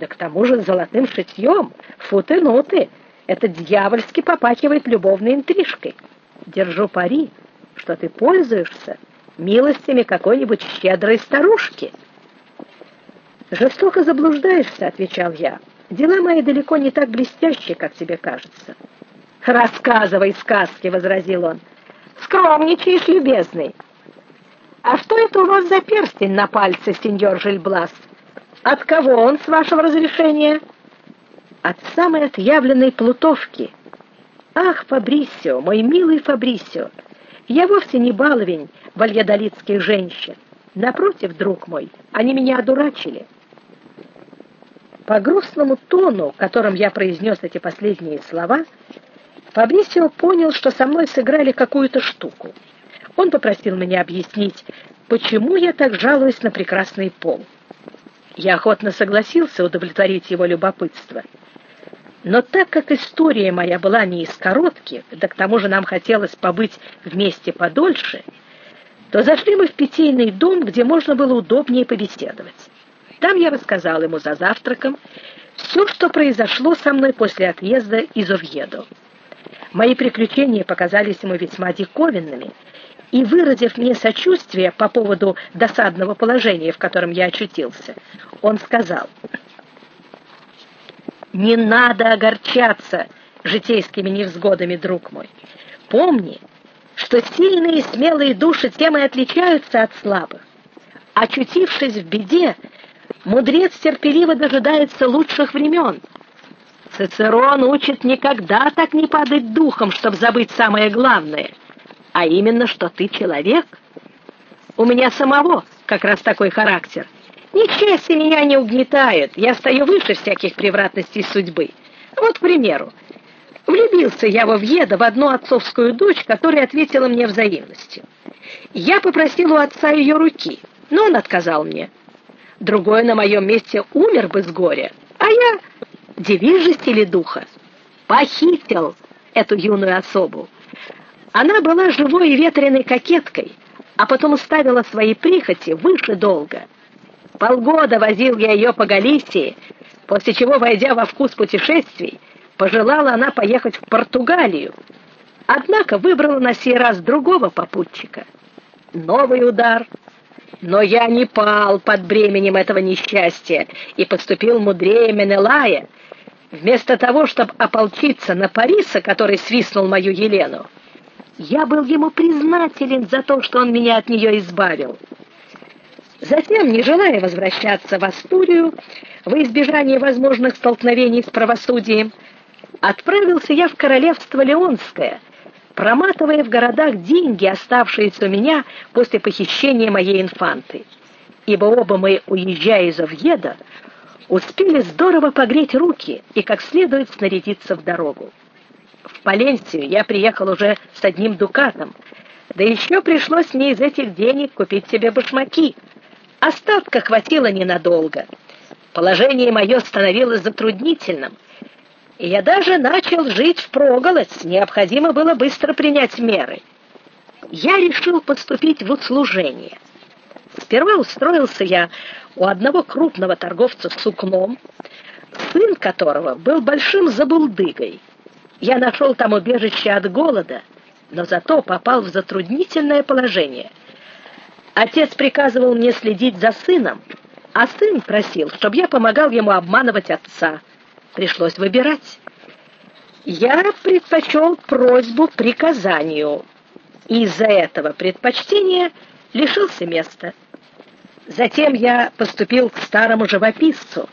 да к тому же с золотым шитьем, футы-нуты. Это дьявольски попахивает любовной интрижкой. Держу пари, что ты пользуешься милостями какой-нибудь щедрой старушки. Жестоко заблуждаешься, отвечал я. Дела мои далеко не так блестящие, как тебе кажется. Рассказывай сказки, возразил он. Скромничаешь, любезный. А что это у вас за перстень на пальце, сеньор Жильблас? От кого он, с вашего разрешения? От самой отъявленной плутовки. Ах, Фабрисио, мой милый Фабрисио, я вовсе не баловень вальядолитских женщин. Напротив, друг мой, они меня одурачили. По грустному тону, которым я произнес эти последние слова, Фабрисио понял, что со мной сыграли какую-то штуку. Он попросил меня объяснить, почему я так жалуюсь на прекрасный пол. Я охотно согласился удовлетворить его любопытство. Но так как история моя была не из коротких, да к тому же нам хотелось побыть вместе подольше, то зашли мы в питейный дом, где можно было удобнее побеседовать. Там я рассказал ему за завтраком все, что произошло со мной после отъезда из Овьедо. Мои приключения показались ему весьма диковинными, и выразив мне сочувствие по поводу досадного положения, в котором я очутился, он сказал: "Не надо огорчаться житейскими невзгодами, друг мой. Помни, что сильные и смелые души тем и отличаются от слабых. Очутившись в беде, мудрец терпеливо дожидается лучших времен. Цицерон учит никогда так не падать духом, чтобы забыть самое главное — а именно, что ты человек. У меня самого как раз такой характер. Несчастье меня не угнетает, я стою выше всяких превратностей судьбы. Вот, к примеру, влюбился я во Вьеда в одну отцовскую дочь, которая ответила мне взаимностью. Я попросил у отца ее руки, но он отказал мне. Другой на моем месте умер бы с горя, а я, девиз стиле духа, похитил эту юную особу. Она была живой и ветреной кокеткой, а потом ставила свои прихоти выше долга. Полгода возил я ее по Галисии, после чего, войдя во вкус путешествий, пожелала она поехать в Португалию. Однако выбрала на сей раз другого попутчика. Новый удар. Но я не пал под бременем этого несчастья и поступил мудрее Менелая. Вместо того, чтобы ополчиться на Париса, который свистнул мою Елену, я был ему признателен за то, что он меня от нее избавил. Затем, не желая возвращаться в Астурию, во избежание возможных столкновений с правосудием, отправился я в королевство Леонское, проматывая в городах деньги, оставшиеся у меня после похищения моей инфанты. Ибо оба мы, уезжая из Овьеда, успели здорово погреть руки и как следует снарядиться в дорогу. В Паленсию я приехал уже с одним дукатом. Да еще пришлось мне из этих денег купить себе башмаки. Остатка хватило ненадолго. Положение мое становилось затруднительным. И я даже начал жить впроголодь, необходимо было быстро принять меры. Я решил поступить в услужение. Сперва устроился я у одного крупного торговца сукном, сын которого был большим забулдыгой. Я нашел там убежище от голода, но зато попал в затруднительное положение. Отец приказывал мне следить за сыном, а сын просил, чтобы я помогал ему обманывать отца. Пришлось выбирать. Я предпочел просьбу приказанию, и из-за этого предпочтения лишился места. Затем я поступил к старому живописцу,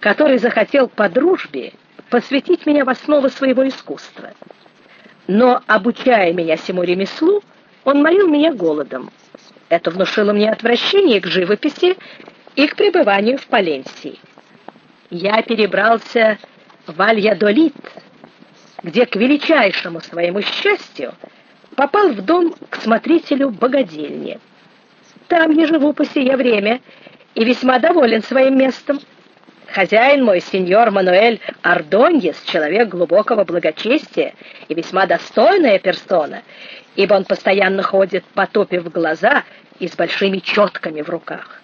который захотел по дружбе посвятить меня в основы своего искусства. Но обучая меня всему ремеслу, он морил меня голодом. Это внушило мне отвращение к живописи и к пребыванию в Паленсии. Я перебрался в Альядолит, где к величайшему своему счастью попал в дом к смотрителю богадельни. Там я живу по сие время и весьма доволен своим местом. Хозяин мой, сеньор Мануэль Ардоньес, человек глубокого благочестия и весьма достойная персона, ибо он постоянно ходит, потупив глаза и с большими четками в руках.